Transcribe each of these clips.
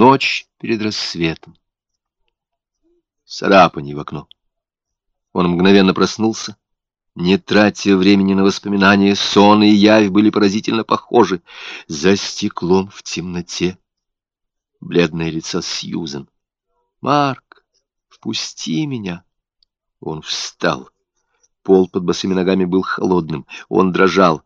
ночь перед рассветом. Царапанье в окно. Он мгновенно проснулся. Не тратя времени на воспоминания, сон и явь были поразительно похожи. За стеклом в темноте. Бледное лицо Сьюзен. «Марк, впусти меня!» Он встал. Пол под босыми ногами был холодным. Он дрожал.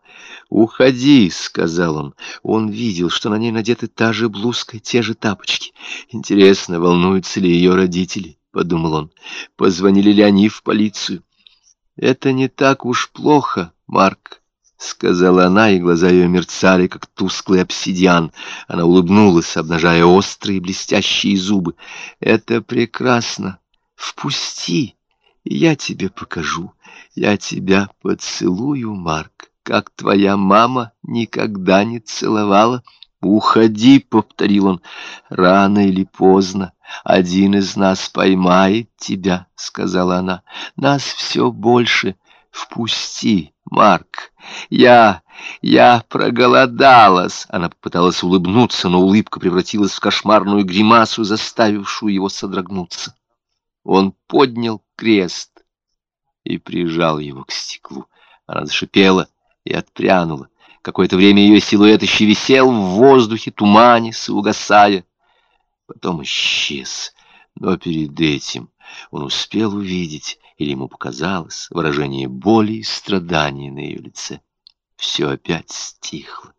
«Уходи», — сказал он. Он видел, что на ней надеты та же блузка, те же тапочки. «Интересно, волнуются ли ее родители?» — подумал он. «Позвонили ли они в полицию?» «Это не так уж плохо, Марк», — сказала она, и глаза ее мерцали, как тусклый обсидиан. Она улыбнулась, обнажая острые блестящие зубы. «Это прекрасно. Впусти, я тебе покажу. Я тебя поцелую, Марк, как твоя мама никогда не целовала». «Уходи», — повторил он, — «рано или поздно один из нас поймает тебя», — сказала она. «Нас все больше. Впусти, Марк. Я... я проголодалась». Она попыталась улыбнуться, но улыбка превратилась в кошмарную гримасу, заставившую его содрогнуться. Он поднял крест и прижал его к стеклу. Она зашипела и отпрянула. Какое-то время ее силуэт еще висел в воздухе, туманясь угасая. Потом исчез. Но перед этим он успел увидеть, или ему показалось, выражение боли и страдания на ее лице. Все опять стихло.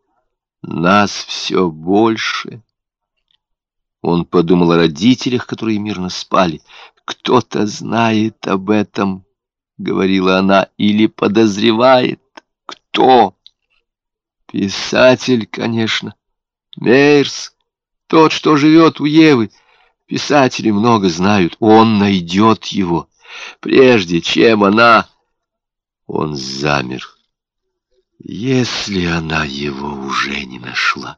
Нас все больше. Он подумал о родителях, которые мирно спали. «Кто-то знает об этом», — говорила она, — «или подозревает. Кто?» Писатель, конечно. Мейерс, тот, что живет у Евы. Писатели много знают. Он найдет его, прежде чем она... Он замер. Если она его уже не нашла...